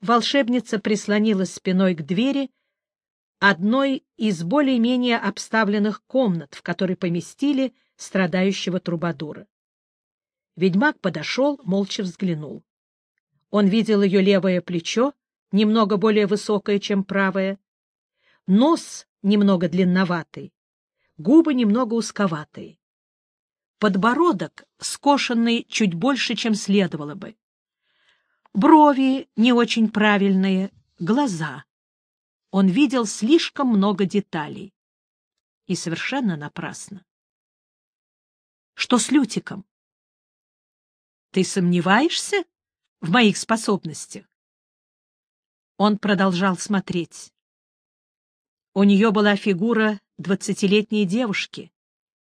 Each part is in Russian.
волшебница прислонилась спиной к двери одной из более-менее обставленных комнат, в которой поместили страдающего трубадура. Ведьмак подошел, молча взглянул. Он видел ее левое плечо, немного более высокое, чем правое, нос немного длинноватый, губы немного узковатые, подбородок скошенный чуть больше, чем следовало бы, брови не очень правильные, глаза. Он видел слишком много деталей. И совершенно напрасно. Что с Лютиком? Ты сомневаешься в моих способностях? Он продолжал смотреть. У нее была фигура двадцатилетней девушки,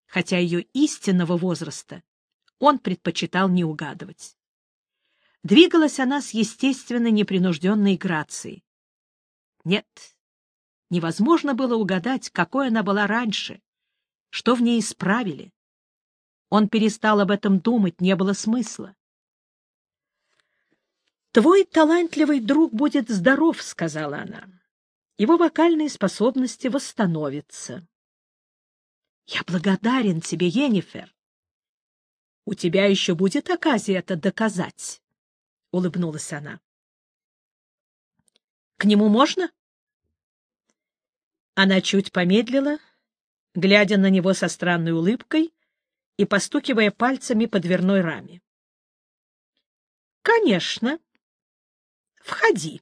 хотя ее истинного возраста он предпочитал не угадывать. Двигалась она с естественно непринужденной грацией. Нет, невозможно было угадать, какой она была раньше, что в ней исправили. Он перестал об этом думать, не было смысла. «Твой талантливый друг будет здоров», — сказала она. «Его вокальные способности восстановятся». «Я благодарен тебе, Енифер. У тебя еще будет оказия это доказать» улыбнулась она. К нему можно? Она чуть помедлила, глядя на него со странной улыбкой и постукивая пальцами по дверной раме. Конечно. Входи.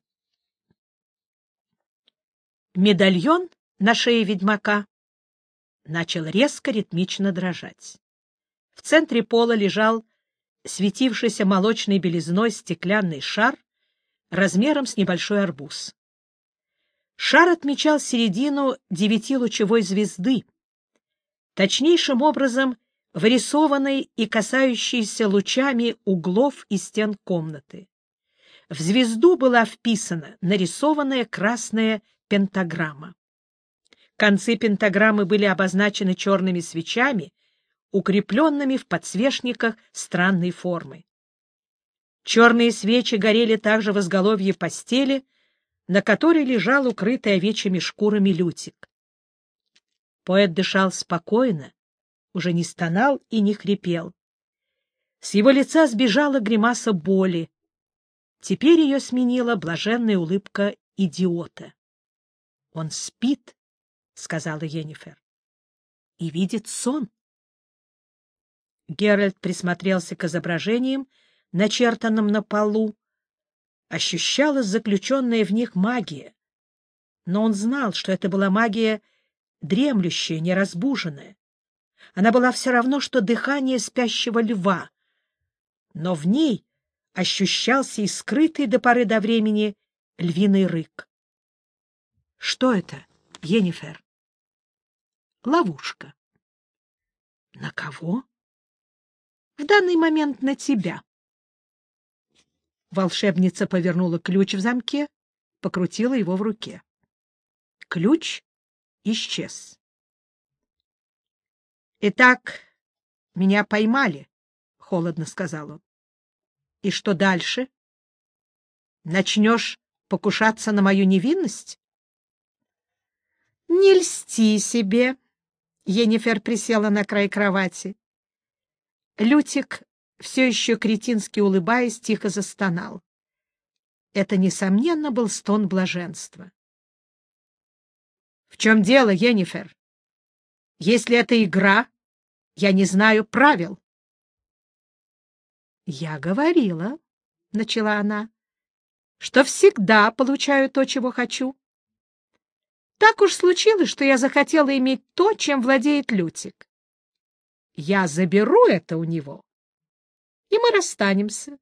Медальон на шее ведьмака начал резко ритмично дрожать. В центре пола лежал светившийся молочной белизной стеклянный шар размером с небольшой арбуз. Шар отмечал середину девятилучевой звезды, точнейшим образом вырисованной и касающейся лучами углов и стен комнаты. В звезду была вписана нарисованная красная пентаграмма. Концы пентаграммы были обозначены черными свечами, укрепленными в подсвечниках странной формы. Черные свечи горели также в изголовье постели, на которой лежал укрытый овечьими шкурами лютик. Поэт дышал спокойно, уже не стонал и не хрипел. С его лица сбежала гримаса боли. Теперь ее сменила блаженная улыбка идиота. — Он спит, — сказала Енифер, — и видит сон. Геральт присмотрелся к изображениям, начертанным на полу. Ощущалась заключенная в них магия. Но он знал, что это была магия дремлющая, неразбуженная. Она была все равно, что дыхание спящего льва. Но в ней ощущался и скрытый до поры до времени львиный рык. — Что это, Енифер? — Ловушка. — На кого? В данный момент на тебя. Волшебница повернула ключ в замке, покрутила его в руке. Ключ исчез. «Итак, меня поймали», — холодно сказал он. «И что дальше? Начнешь покушаться на мою невинность?» «Не льсти себе», — Енифер присела на край кровати. Лютик, все еще кретински улыбаясь, тихо застонал. Это, несомненно, был стон блаженства. — В чем дело, Енифер? Если это игра, я не знаю правил. — Я говорила, — начала она, — что всегда получаю то, чего хочу. Так уж случилось, что я захотела иметь то, чем владеет Лютик. Я заберу это у него, и мы расстанемся.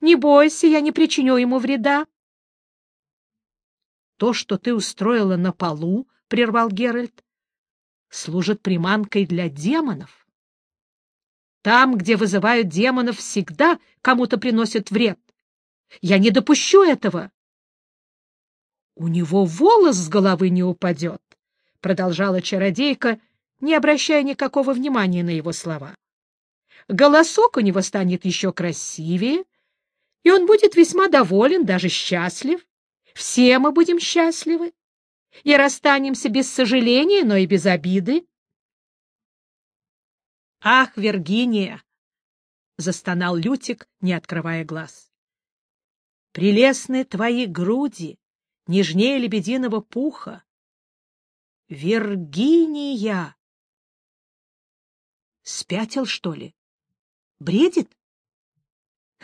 Не бойся, я не причиню ему вреда. — То, что ты устроила на полу, — прервал Геральт, — служит приманкой для демонов. Там, где вызывают демонов, всегда кому-то приносят вред. Я не допущу этого. — У него волос с головы не упадет, — продолжала чародейка, не обращая никакого внимания на его слова. Голосок у него станет еще красивее, И он будет весьма доволен, даже счастлив. Все мы будем счастливы. И расстанемся без сожаления, но и без обиды. «Ах, Виргиния!» — застонал Лютик, не открывая глаз. «Прелестны твои груди, нежнее лебединого пуха. Виргиния!» Спятил, что ли? Бредит?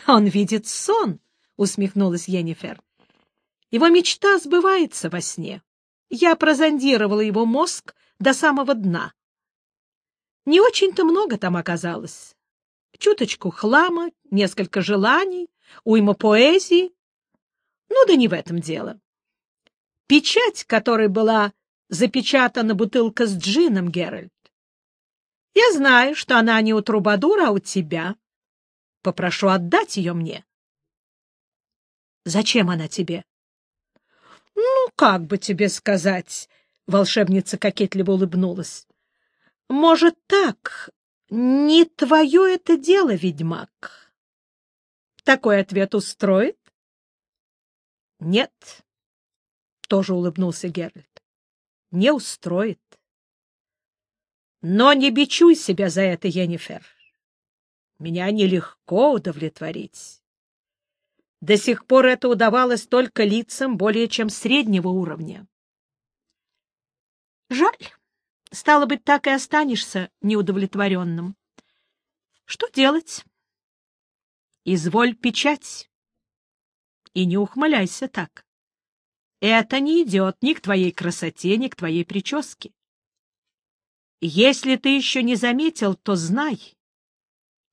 Он видит сон, усмехнулась Йеннифер. Его мечта сбывается во сне. Я прозондировала его мозг до самого дна. Не очень-то много там оказалось. Чуточку хлама, несколько желаний, уйма поэзии. Ну да не в этом дело. Печать, которой была запечатана бутылка с джином, Геральт. Я знаю, что она не у Трубадура, а у тебя. Попрошу отдать ее мне. Зачем она тебе? Ну, как бы тебе сказать, волшебница кокетливо улыбнулась. Может, так, не твое это дело, ведьмак. Такой ответ устроит? Нет, тоже улыбнулся Геральт. Не устроит. Но не бичуй себя за это, Енифер. Меня нелегко удовлетворить. До сих пор это удавалось только лицам более чем среднего уровня. Жаль. Стало быть, так и останешься неудовлетворенным. Что делать? Изволь печать. И не ухмыляйся так. Это не идет ни к твоей красоте, ни к твоей прическе. Если ты еще не заметил, то знай,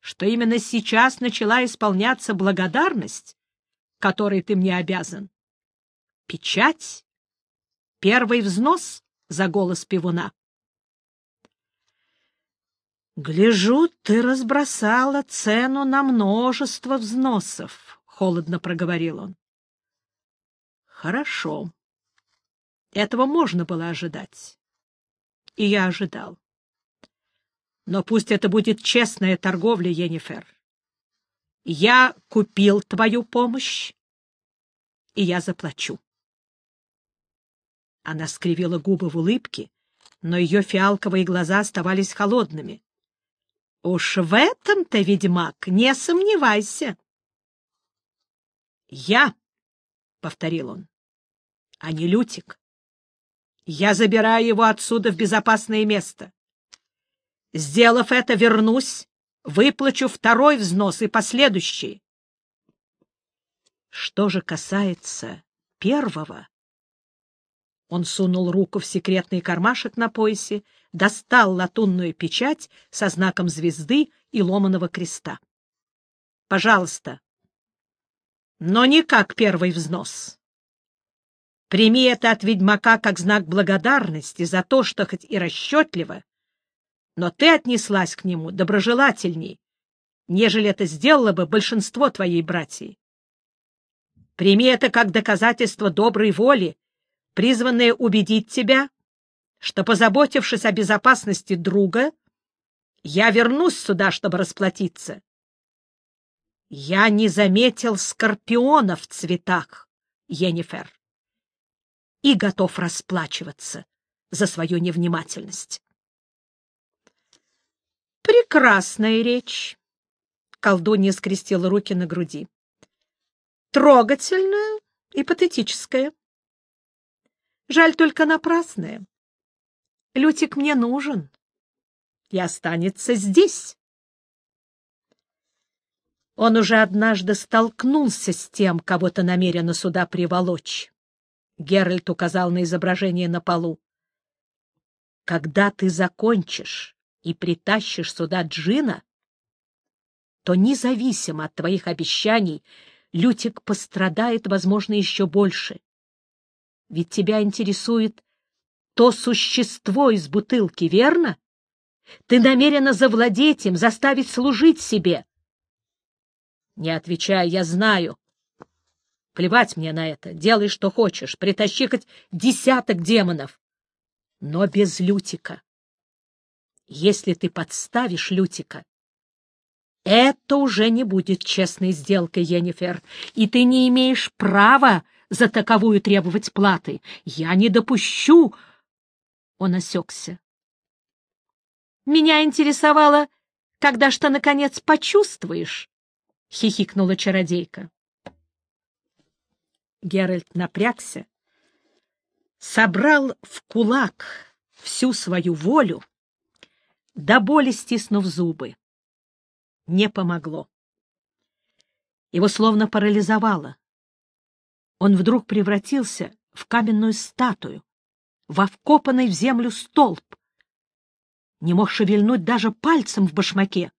что именно сейчас начала исполняться благодарность, которой ты мне обязан. Печать — первый взнос за голос пивуна. «Гляжу, ты разбросала цену на множество взносов», — холодно проговорил он. «Хорошо. Этого можно было ожидать. И я ожидал. Но пусть это будет честная торговля, Енифер. Я купил твою помощь, и я заплачу. Она скривила губы в улыбке, но ее фиалковые глаза оставались холодными. — Уж в этом-то, ведьмак, не сомневайся. — Я, — повторил он, — а не Лютик. Я забираю его отсюда в безопасное место. Сделав это, вернусь, выплачу второй взнос и последующий. Что же касается первого, он сунул руку в секретный кармашек на поясе, достал латунную печать со знаком звезды и ломаного креста. — Пожалуйста. Но не как первый взнос. Прими это от ведьмака как знак благодарности за то, что хоть и расчетливо, но ты отнеслась к нему доброжелательней, нежели это сделало бы большинство твоей братьей. Прими это как доказательство доброй воли, призванное убедить тебя, что, позаботившись о безопасности друга, я вернусь сюда, чтобы расплатиться. Я не заметил скорпиона в цветах, Енифер, и готов расплачиваться за свою невнимательность. Прекрасная речь. Колдунья скрестила руки на груди. Трогательная и патетическая. Жаль только напрасная. Лютик мне нужен и останется здесь. Он уже однажды столкнулся с тем, кого то намеренно сюда приволочь. Геральт указал на изображение на полу. Когда ты закончишь и притащишь сюда Джина, то независимо от твоих обещаний Лютик пострадает, возможно, еще больше. Ведь тебя интересует то существо из бутылки, верно? Ты намерена завладеть им, заставить служить себе. Не отвечай, я знаю. Плевать мне на это. Делай, что хочешь. Притащи хоть десяток демонов. Но без Лютика. Если ты подставишь Лютика, Это уже не будет честной сделкой, Енифер, и ты не имеешь права за таковую требовать платы. Я не допущу. Он осекся. Меня интересовало, когда что, наконец, почувствуешь, — хихикнула чародейка. Геральт напрягся, собрал в кулак всю свою волю, до боли стиснув зубы. Не помогло. Его словно парализовало. Он вдруг превратился в каменную статую, во вкопанный в землю столб. Не мог шевельнуть даже пальцем в башмаке.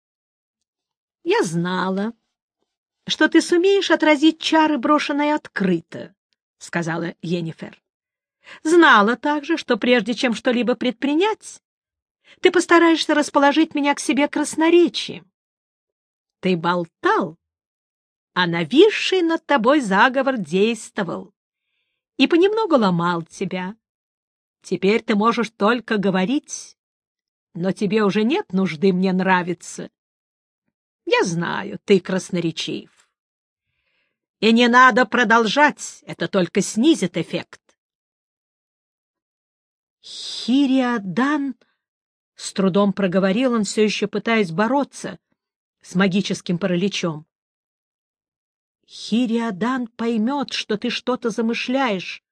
— Я знала, что ты сумеешь отразить чары, брошенные открыто, — сказала Енифер. — Знала также, что прежде чем что-либо предпринять, ты постараешься расположить меня к себе красноречием. Ты болтал, а нависший над тобой заговор действовал и понемногу ломал тебя. Теперь ты можешь только говорить, но тебе уже нет нужды мне нравиться. Я знаю, ты красноречив. И не надо продолжать, это только снизит эффект. Хириадан с трудом проговорил он, все еще пытаясь бороться с магическим параличом. Хириадан поймет, что ты что-то замышляешь,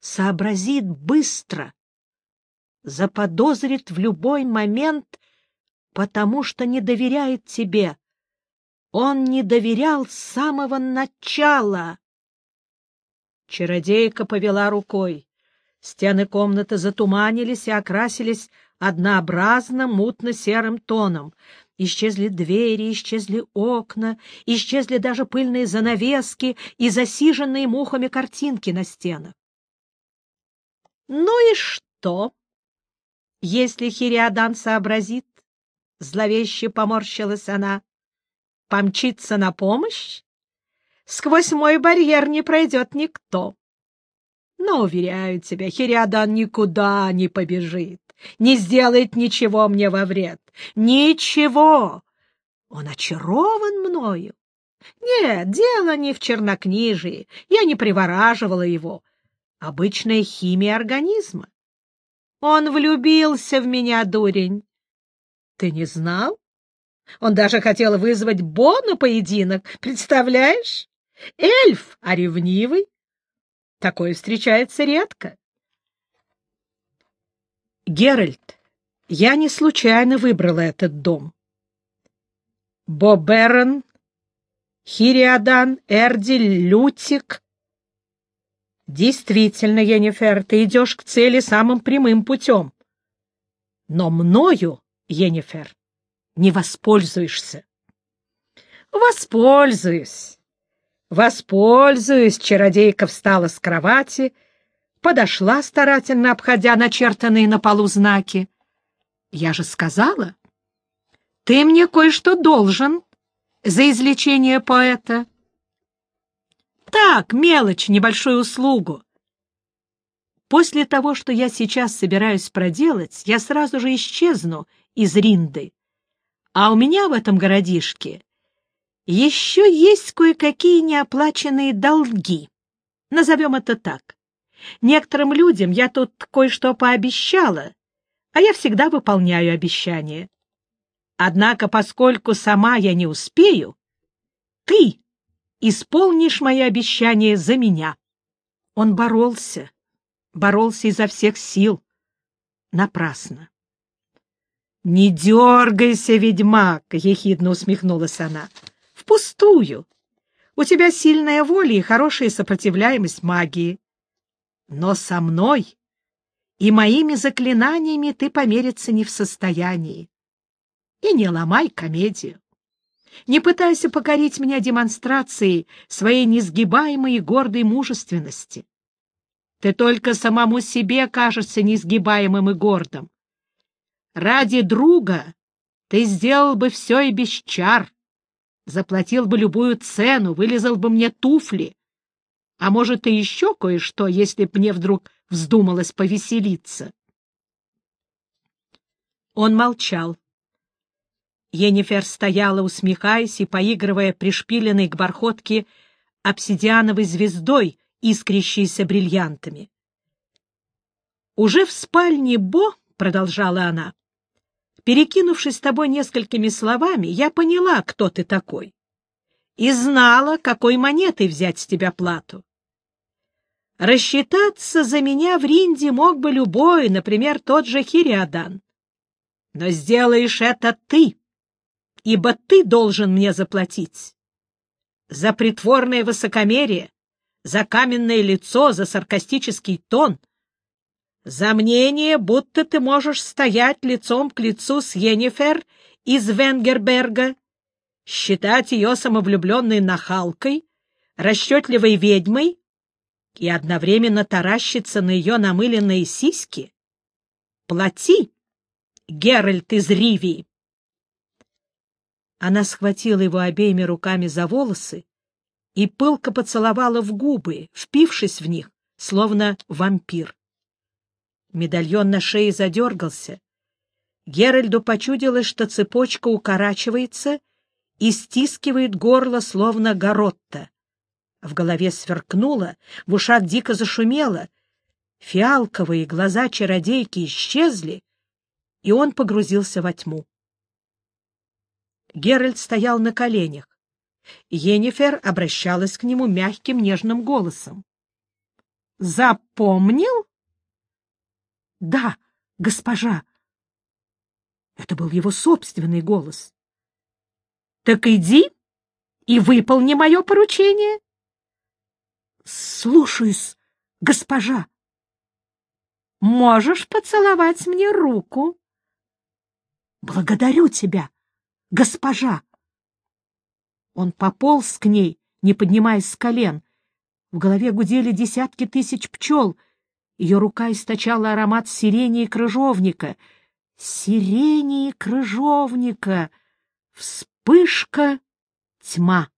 сообразит быстро, заподозрит в любой момент, потому что не доверяет тебе. Он не доверял с самого начала. Чародейка повела рукой. Стены комнаты затуманились и окрасились однообразно мутно-серым тоном. Исчезли двери, исчезли окна, исчезли даже пыльные занавески и засиженные мухами картинки на стенах. Ну и что? Если Хириадан сообразит, зловеще поморщилась она, помчится на помощь? Сквозь мой барьер не пройдет никто. Но, уверяю тебя, Хириадан никуда не побежит не сделает ничего мне во вред. Ничего! Он очарован мною. Нет, дело не в чернокнижии, я не привораживала его. Обычная химия организма. Он влюбился в меня, дурень. Ты не знал? Он даже хотел вызвать Бо на поединок, представляешь? Эльф, а ревнивый. Такое встречается редко. Геральт, я не случайно выбрала этот дом. Боберон, Хириадан, Эрдиль, Лютик. Действительно, Енифер, ты идешь к цели самым прямым путем. Но мною, Енифер, не воспользуешься. Воспользуюсь. Воспользуюсь, чародейка встала с кровати — подошла, старательно обходя начертанные на полу знаки. «Я же сказала, ты мне кое-что должен за излечение поэта». «Так, мелочь, небольшую услугу. После того, что я сейчас собираюсь проделать, я сразу же исчезну из Ринды. А у меня в этом городишке еще есть кое-какие неоплаченные долги. Назовем это так. Некоторым людям я тут кое-что пообещала, а я всегда выполняю обещания. Однако, поскольку сама я не успею, ты исполнишь мои обещания за меня. Он боролся, боролся изо всех сил. Напрасно. — Не дергайся, ведьмак! — ехидно усмехнулась она. — Впустую. У тебя сильная воля и хорошая сопротивляемость магии. Но со мной и моими заклинаниями ты помериться не в состоянии. И не ломай комедию. Не пытайся покорить меня демонстрацией своей несгибаемой и гордой мужественности. Ты только самому себе кажешься несгибаемым и гордым. Ради друга ты сделал бы все и без чар, заплатил бы любую цену, вылезал бы мне туфли, а может, и еще кое-что, если б мне вдруг вздумалось повеселиться. Он молчал. Енифер стояла, усмехаясь и поигрывая пришпиленной к бархотке обсидиановой звездой, искрящейся бриллиантами. «Уже в спальне Бо», — продолжала она, — «перекинувшись с тобой несколькими словами, я поняла, кто ты такой, и знала, какой монетой взять с тебя плату. Рассчитаться за меня в Ринде мог бы любой, например, тот же Хириадан. Но сделаешь это ты, ибо ты должен мне заплатить. За притворное высокомерие, за каменное лицо, за саркастический тон, за мнение, будто ты можешь стоять лицом к лицу с Йеннифер из Венгерберга, считать ее самовлюбленной нахалкой, расчетливой ведьмой и одновременно таращиться на ее намыленные сиськи? Плати, Геральт из Ривии! Она схватила его обеими руками за волосы и пылко поцеловала в губы, впившись в них, словно вампир. Медальон на шее задергался. Геральду почудилось, что цепочка укорачивается и стискивает горло, словно горотта. В голове сверкнуло, в ушах дико зашумело. Фиалковые глаза чародейки исчезли, и он погрузился во тьму. Геральт стоял на коленях. Енифер обращалась к нему мягким, нежным голосом. — Запомнил? — Да, госпожа. Это был его собственный голос. — Так иди и выполни мое поручение. — Слушаюсь, госпожа. — Можешь поцеловать мне руку. — Благодарю тебя, госпожа. Он пополз к ней, не поднимаясь с колен. В голове гудели десятки тысяч пчел. Ее рука источала аромат сирени и крыжовника. Сирени и крыжовника! Вспышка, тьма.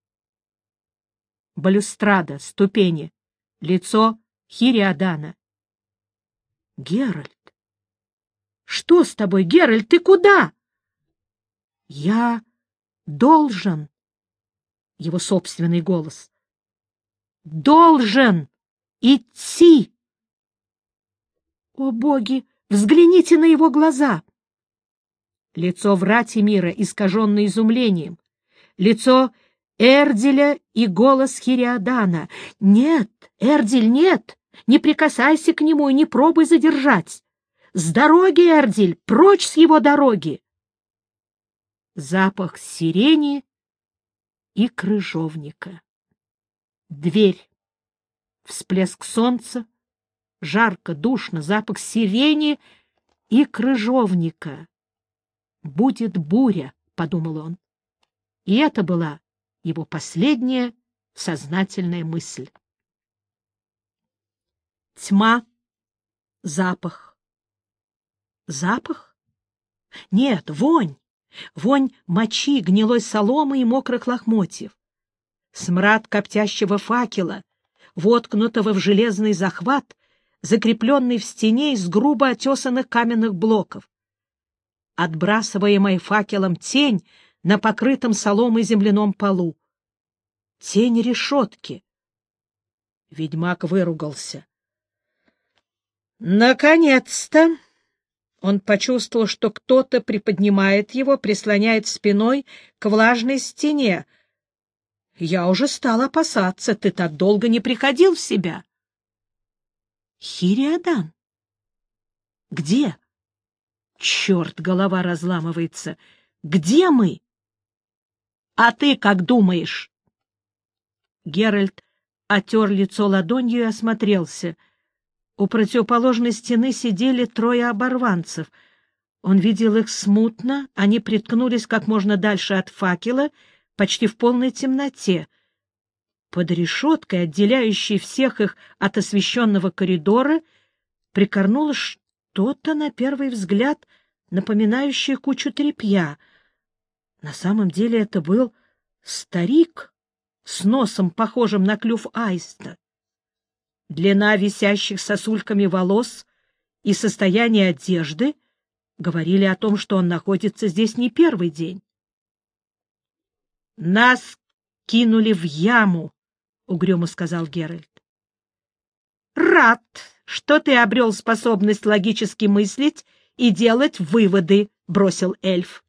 Балюстрада, ступени, лицо Хириадана. Геральт! Что с тобой, Геральт, ты куда? Я должен его собственный голос. «Должен идти!» О, боги, взгляните на его глаза! Лицо Вратимира, искаженное изумлением, лицо Эрдиля и голос Хириадана. «Нет, Эрдиль, нет! Не прикасайся к нему и не пробуй задержать! С дороги, Эрдиль, прочь с его дороги!» Запах сирени и крыжовника. Дверь. Всплеск солнца. Жарко, душно, запах сирени и крыжовника. «Будет буря», — подумал он. И это была его последняя сознательная мысль. Тьма, запах. Запах? Нет, вонь. Вонь мочи, гнилой соломы и мокрых лохмотьев. Смрад коптящего факела, воткнутого в железный захват, закрепленный в стене из грубо отесанных каменных блоков. Отбрасываемая факелом тень на покрытом соломой земляном полу. Тень решетки. Ведьмак выругался. «Наконец-то!» Он почувствовал, что кто-то приподнимает его, прислоняет спиной к влажной стене. «Я уже стал опасаться, ты так долго не приходил в себя». «Хириадан? Где?» «Черт, голова разламывается. Где мы?» «А ты как думаешь?» Геральт отер лицо ладонью и осмотрелся — у противоположной стены сидели трое оборванцев. Он видел их смутно, они приткнулись как можно дальше от факела, почти в полной темноте. Под решеткой, отделяющей всех их от освещенного коридора, прикорнуло что-то, на первый взгляд, напоминающее кучу тряпья. На самом деле это был старик с носом, похожим на клюв аиста. Длина висящих сосульками волос и состояние одежды говорили о том, что он находится здесь не первый день. Нас кинули в яму, — угрюмо сказал Геральт. — Рад, что ты обрел способность логически мыслить и делать выводы, — бросил эльф.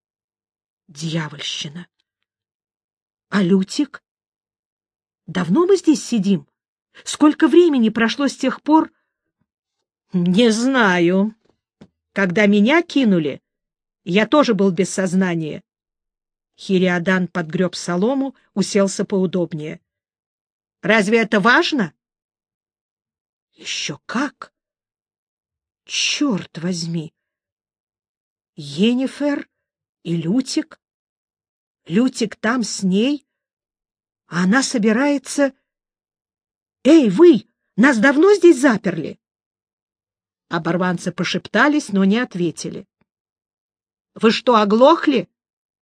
— Дьявольщина! А Лютик? Давно мы здесь сидим? Сколько времени прошло с тех пор? — Не знаю. Когда меня кинули, я тоже был без сознания. Хириадан подгреб солому, уселся поудобнее. — Разве это важно? — Еще как! Черт возьми! Енифер и Лютик? Лютик там с ней? А она собирается... Эй, вы! Нас давно здесь заперли? Оборванцы пошептались, но не ответили. — Вы что, оглохли?